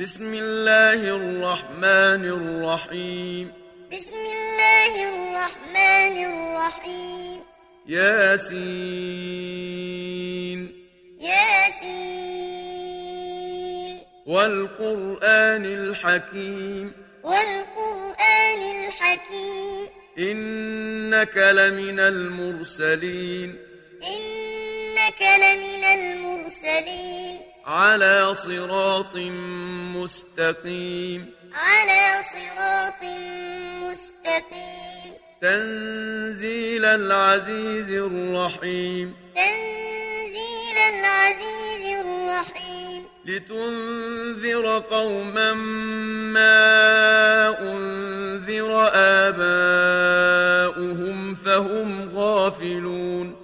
بسم الله الرحمن الرحيم بسم الله الرحمن الرحيم ياسين ياسين والقرآن الحكيم والقرآن الحكيم إنك لمن المرسلين إنك لمن المرسلين على صراط مستقيم. على صراط مستقيم. تنزيل العزيز الرحيم. تنزيل العزيز الرحيم. لتنذر قوما ما أنذر آباؤهم فهم غافلون.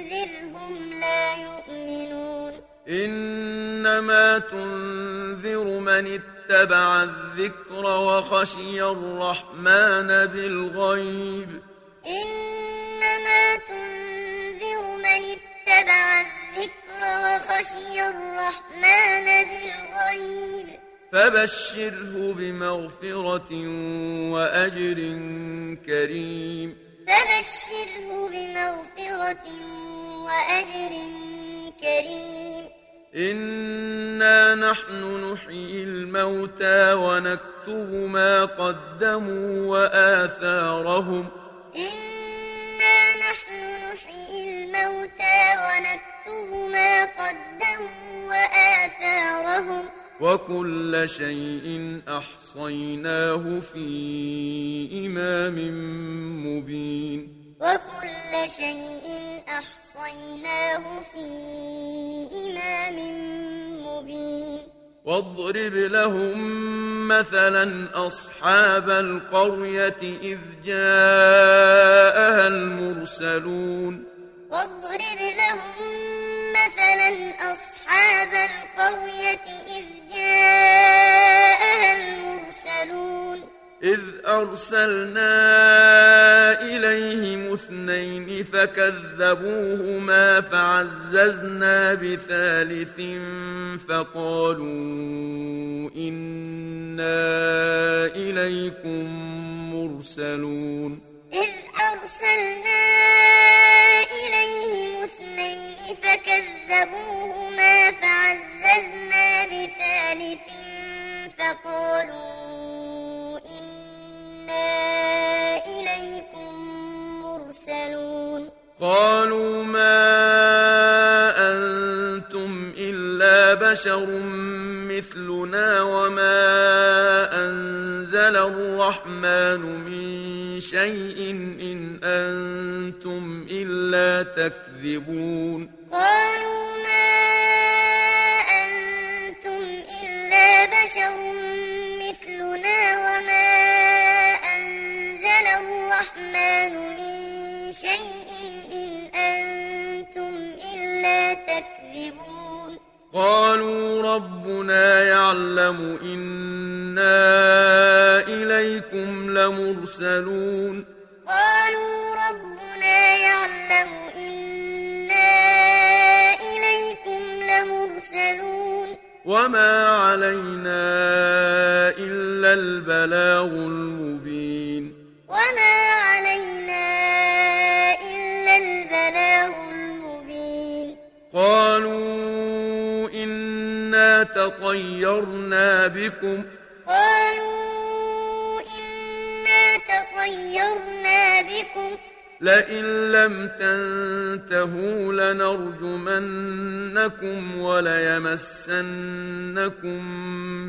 إنما تنذر من اتبع الذكر وخشي الرحمن بالغيب. إنما تنذر من اتبع الذكر وخشي الرحمن بالغيب. فبشره بمغفرة وأجر كريم. فبشره بمغفرة وأجر كريم. إنا نحن نحيي الموتى ونكتب ما قدموا وآثارهم إنا نحن نحيي الموتى ونكتب ما قدموا وآثارهم وكل شيء أحصيناه في إمام مبين وكل شيء أحصيناه في إمام مبين. واضرب لهم مثلا أصحاب القرية إذ جاءها المرسلون. واضرب لهم مثلا أصحاب القرية إذ جاءها المرسلون. إذ أرسلنا فكذبوهما فعززنا بثالث فقالوا إنا إليكم مرسلون. بشر مثلنا وما أنزل الرحمن من شيء إن أنتم إلا تكذبون. قالوا قالوا ربنا يعلم إنا إليكم لمرسلون. قالوا ربنا يعلم إنا إليكم لمرسلون. وما علينا إلا البلاغ المبين. إنا تطيرنا بكم قالوا إنا تطيرنا بكم لئن لم تنتهوا لنرجمنكم وليمسنكم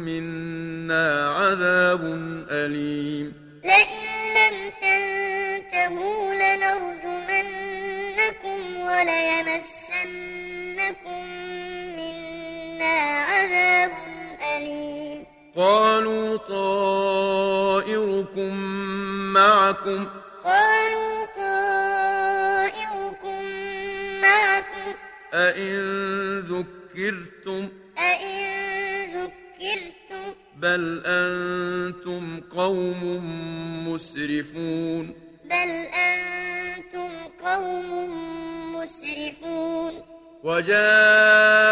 منا عذاب أليم لئن لم تنتهوا لنرجمنكم وليمسنكم أليم قالوا طائركم معكم. قالوا طائركم معكم. أئن ذكرتم. أئن ذكرتم. بل أنتم قوم مسرفون. بل أنتم قوم مسرفون. وجاء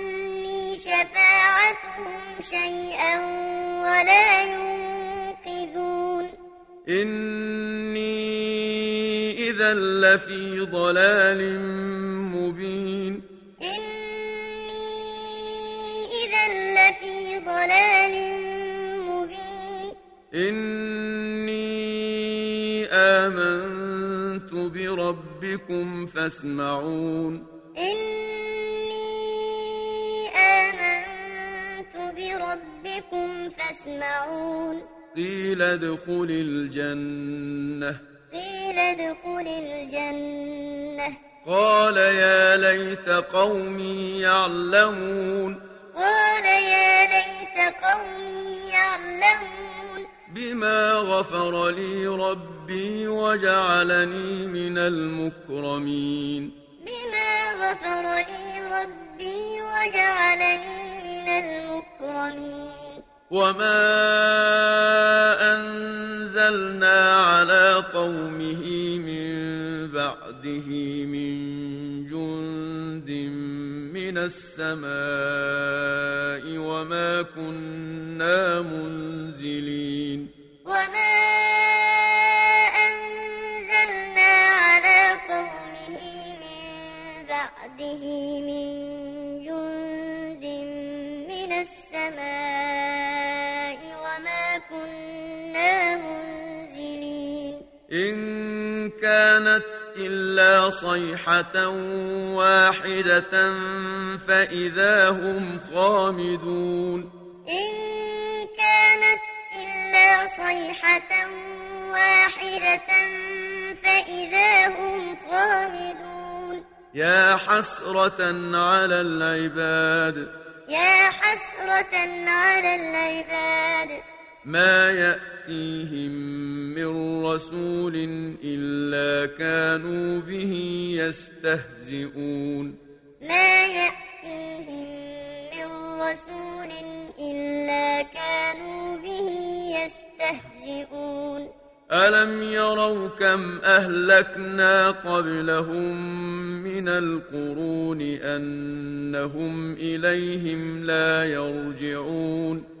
شفاعتهم شيئا ولا ينقذون. إني إذا لفي ضلال مبين. إني إذا لفي ضلال مبين. إني آمنت بربكم فاسمعون. إني بربكم فاسمعون. قيل ادخل الجنة. قيل ادخل الجنة. قال يا ليت قومي يعلمون. قال يا ليت قومي يعلمون. بما غفر لي ربي وجعلني من المكرمين. بما غفر لي ربي وجعلني من المكرمين. وما أنزلنا على قومه من بعده من جند من السماء وما كنا صيحة واحدة فإذا هم خامدون. إن كانت إلا صيحة واحدة فإذا هم خامدون. يا حسرة على العباد. يا حسرة على العباد. ما يأتيهم من رسول إلا كانوا به يستهزئون. ما يأتيهم من رسول إلا كانوا به يستهزئون. ألم يروا كم أهلكنا قبلهم من القرون أنهم إليهم لا يرجعون.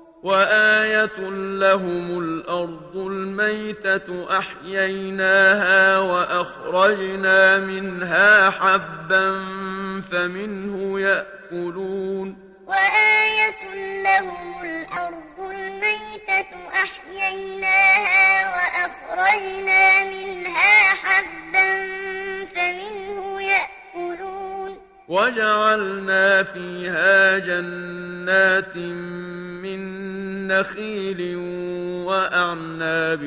وآية لهم الأرض الميتة أحييناها وأخرجنا منها حبا فمنه يأكلون وآية لهم الأرض الميتة أحييناها وأخرجنا منها حبا فمنه وجعلنا فيها جنات من نخيل وأعناب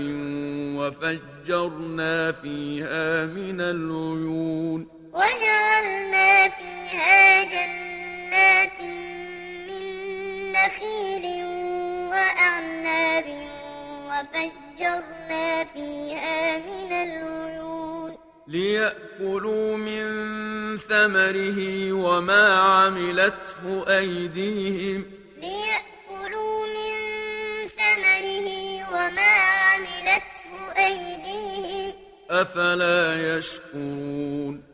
وفجرنا فيها من العيون. وجعلنا فيها جنات من نخيل وأعناب وفجرنا فيها من العيون. ليأكلوا من ثمره وما عملته أيديهم. ليأكلوا من ثمره وما عملته أيديهم. أفلا يشكرون؟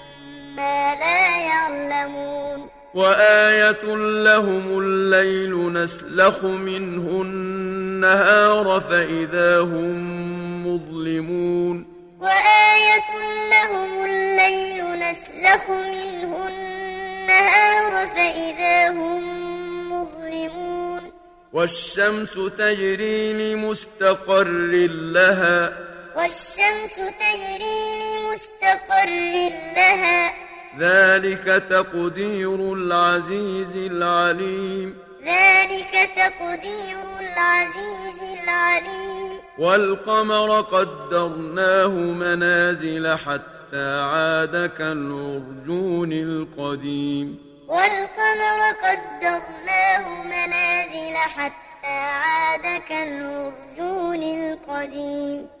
لا يعلمون وآية لهم الليل نسلخ منه النهار فإذا هم مظلمون وآية لهم الليل نسلخ منه النهار فإذا هم مظلمون والشمس تجري لمستقر لها والشمس تجري لمستقر لها. ذلك تقدير العزيز العليم. ذلك تقدير العزيز العليم. والقمر قدرناه منازل حتى عاد كالعرجون القديم. والقمر قدرناه منازل حتى عاد كالعرجون القديم.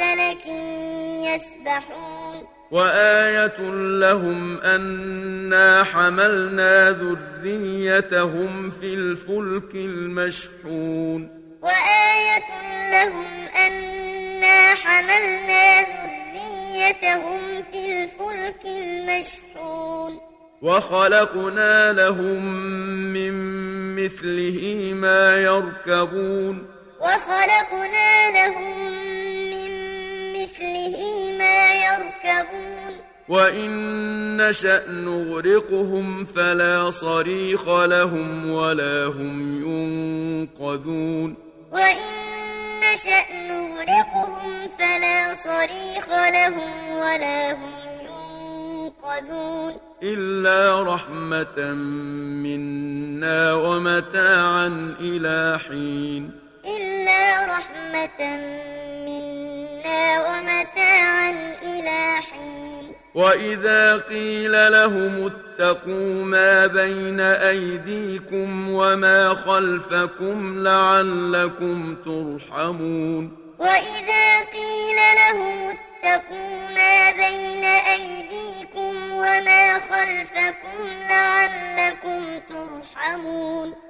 فلك يسبحون. وآية لهم أنا حملنا ذريتهم في الفلك المشحون. وآية لهم أنا حملنا ذريتهم في الفلك المشحون. وخلقنا لهم من مثله ما يركبون. وخلقنا لهم مثله ما يركبون وإن نشأ نغرقهم فلا صريخ لهم ولا هم ينقذون وإن نشأ نغرقهم فلا صريخ لهم ولا هم ينقذون إلا رحمة منا ومتاعا إلى حين إلا رحمة وإذا قيل لهم اتقوا ما بين أيديكم وما خلفكم لعلكم ترحمون وإذا قيل لهم اتقوا ما بين أيديكم وما خلفكم لعلكم ترحمون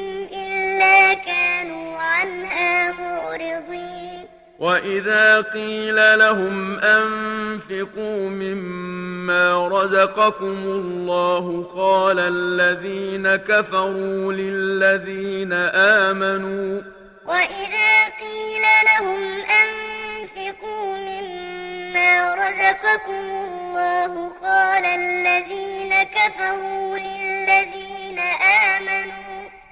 وإذا قيل لهم أنفقوا مما رزقكم الله قال الذين كفروا للذين آمنوا وإذا قيل لهم أنفقوا مما رزقكم الله قال الذين كفروا للذين آمنوا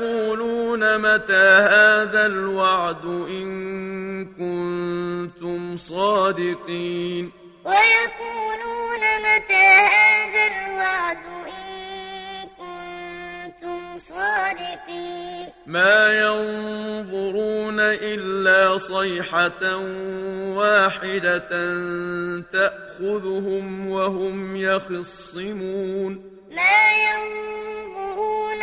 ويقولون متى هذا الوعد إن كنتم صادقين؟ ويقولون متى هذا الوعد إن كنتم صادقين؟ ما ينظرون إلا صيحة واحدة تأخذهم وهم يخصمون. ما ينظرون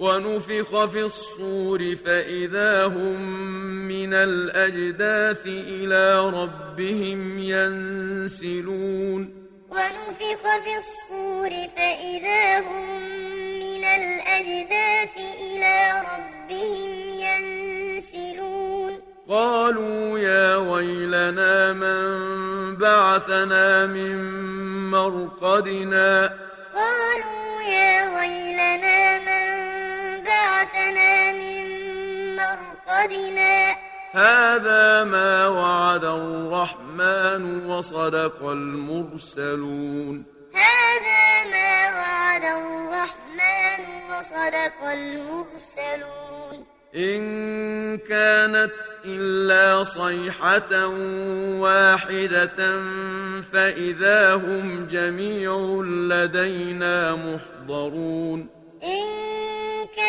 ونفخ في الصور فإذا هم من الأجداث إلى ربهم ينسلون. ونفخ في الصور فإذا هم من الأجداث إلى ربهم ينسلون. قالوا يا ويلنا من بعثنا من مرقدنا. قالوا يا ويلنا بعثنا من مرقدنا. هذا ما وعد الرحمن وصدق المرسلون. هذا ما وعد الرحمن وصدق المرسلون. إن كانت إلا صيحة واحدة فإذا هم جميع لدينا محضرون. إن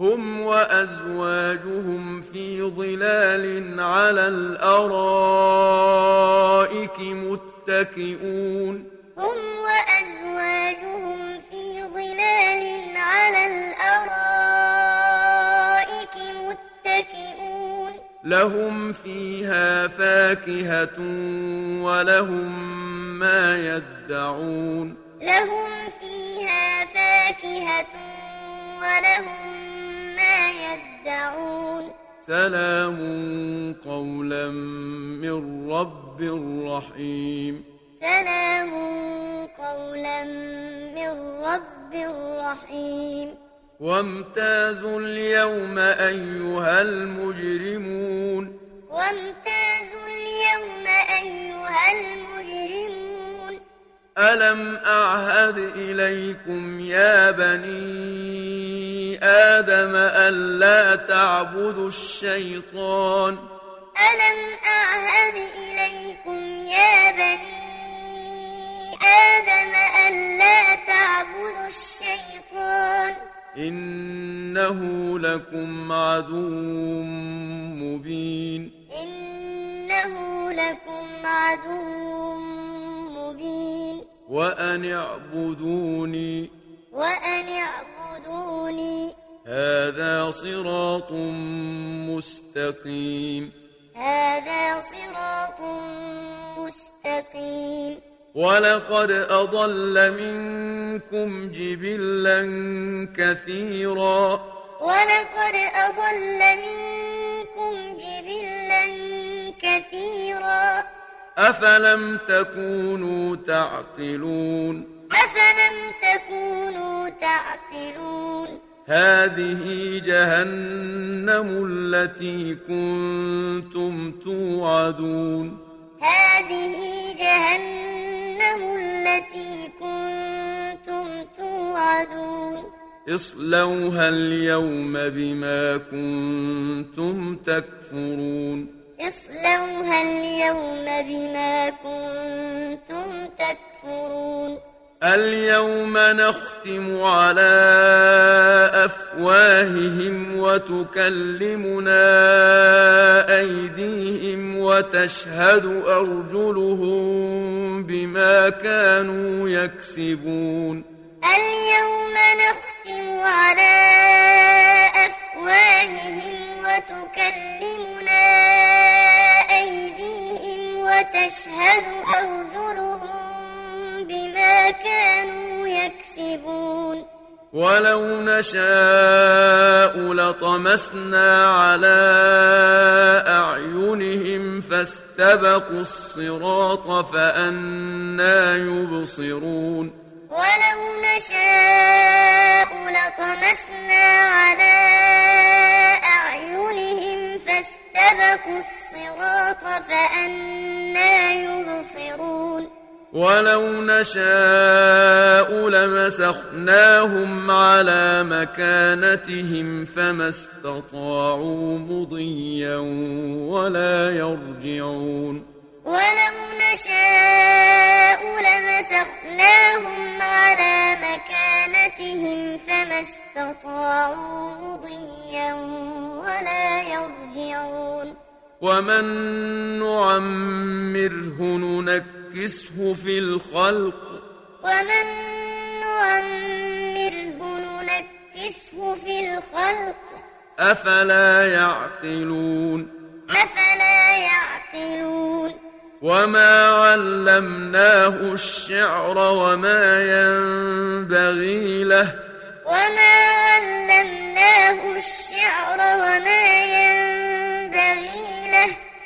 هم وأزواجهم في ظلال على الأرائك متكئون. هم وأزواجهم في ظلال على الأرائك متكئون. لهم فيها فاكهة ولهم ما يدعون. لهم فيها فاكهة ولهم ما يدعون. سلام قولا من رب رحيم. سلام قولا من رب رحيم. وامتازوا اليوم أيها المجرمون. وامتازوا اليوم أيها المجرمون. ألم أعهد إليكم يا بني آدم ألا تعبدوا الشيطان. ألم أعهد إليكم يا بني آدم ألا تعبدوا الشيطان؟ إنه لكم عدو مبين. إنه لكم عدو مبين. وأن اعبدوني وأن اعبدوني. هذا صراط مستقيم. هذا صراط مستقيم. ولقد أضل منكم جبلا كثيرا. ولقد أضل منكم جبلا كثيرا. أفلم تكونوا تعقلون؟ أفلم تكونوا تعقلون هذه جهنم التي كنتم توعدون هذه جهنم التي كنتم توعدون اصلوها اليوم بما كنتم تكفرون اصلوها اليوم بما كنتم تكفرون اليوم نختم على أفواههم وتكلمنا أيديهم وتشهد أرجلهم بما كانوا يكسبون. اليوم نختم على أفواههم وتكلمنا أيديهم وتشهد أرجلهم بما كانوا يكسبون. ولو نشاء لطمسنا على أعينهم فاستبقوا الصراط فأنا يبصرون. ولو نشاء لطمسنا على أعينهم فاستبقوا الصراط فأنا يبصرون. ولو نشاء لمسخناهم على مكانتهم فما استطاعوا مضيا ولا يرجعون. ولو نشاء لمسخناهم على مكانتهم فما استطاعوا مضيا ولا يرجعون. ومن نعمره ننكسه في الخلق. ومن نعمره ننكسه في الخلق. أفلا يعقلون؟ أفلا يعقلون؟ وما علمناه الشعر وما ينبغي له. وما علمناه الشعر وما ينبغي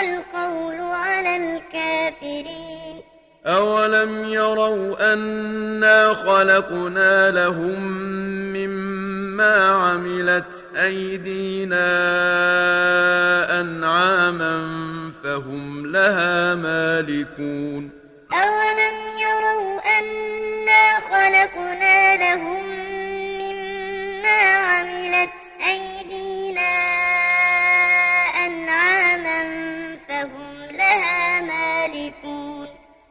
القول على الكافرين. أولم يروا أنا خلقنا لهم مما عملت أيدينا أنعاما فهم لها مالكون. أولم يروا أنا خلقنا لهم مما عملت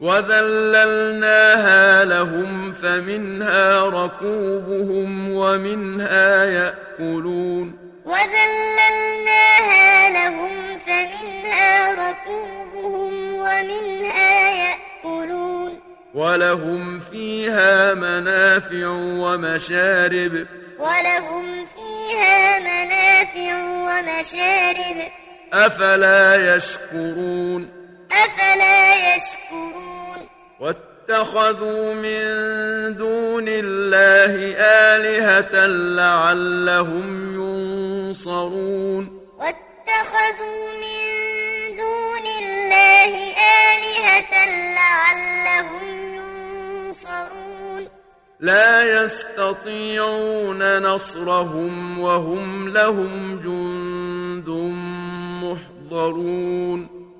وذللناها لهم فمنها ركوبهم ومنها يأكلون. وذللناها لهم فمنها ركوبهم ومنها يأكلون. ولهم فيها منافع ومشارب. ولهم فيها منافع ومشارب. أفلا يشكرون. أفلا يشكرون. واتخذوا من دون الله آلهة لعلهم ينصرون. واتخذوا من دون الله آلهة لعلهم ينصرون. لا يستطيعون نصرهم وهم لهم جند محضرون.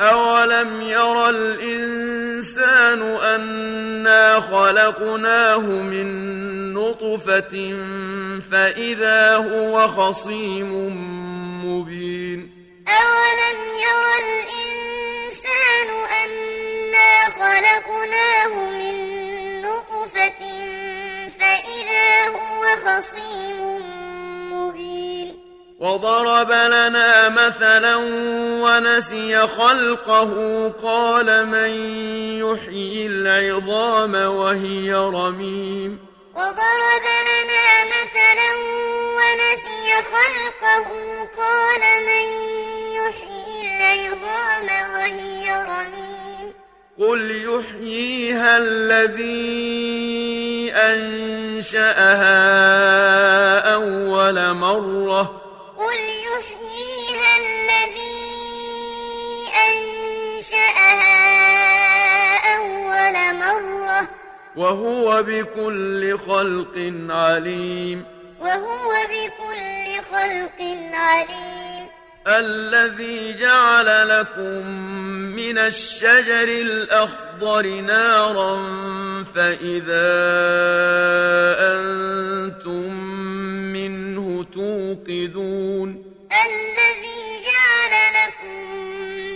أولم ير الإنسان أنا خلقناه من نطفة فإذا هو خصيم مبين أولم ير الإنسان أنا خلقناه من نطفة فإذا هو خصيم وضرب لنا مثلا ونسي خلقه قال من يحيي العظام وهي رميم. وضرب لنا مثلا ونسي خلقه قال من يحيي العظام وهي رميم. قل يحييها الذي أنشأها أول مرة. وهو بكل خلق عليم. وهو بكل خلق عليم. الذي جعل لكم من الشجر الأخضر نارا فإذا أنتم منه توقدون. الذي جعل لكم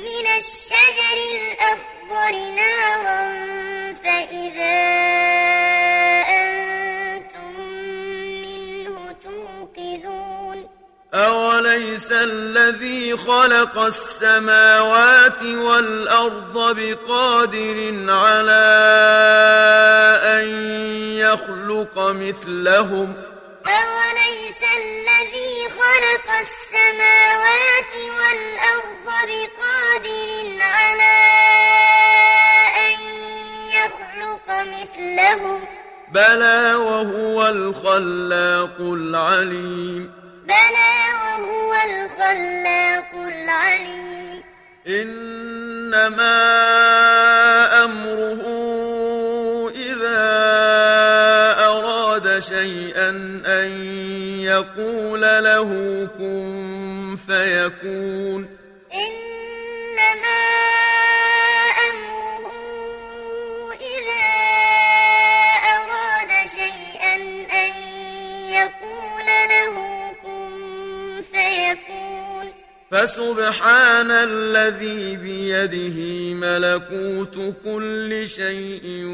من الشجر الأخضر نارا أنتم منه توقدون أوليس الذي خلق السماوات والأرض بقادر على أن يخلق مثلهم؟ أوليس الذي خلق السماوات والأرض بقادر على أن يخلق مثلهم بلى وهو الخلاق العليم. بلى وهو الخلاق العليم. إنما أمره إذا أراد شيئا أن يقول له كن فيكون. فسبحان الذي بيده ملكوت كل شيء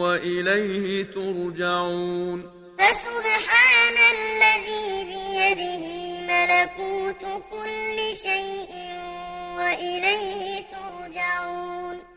وإليه ترجعون. فسبحان الذي بيده ملكوت كل شيء وإليه ترجعون.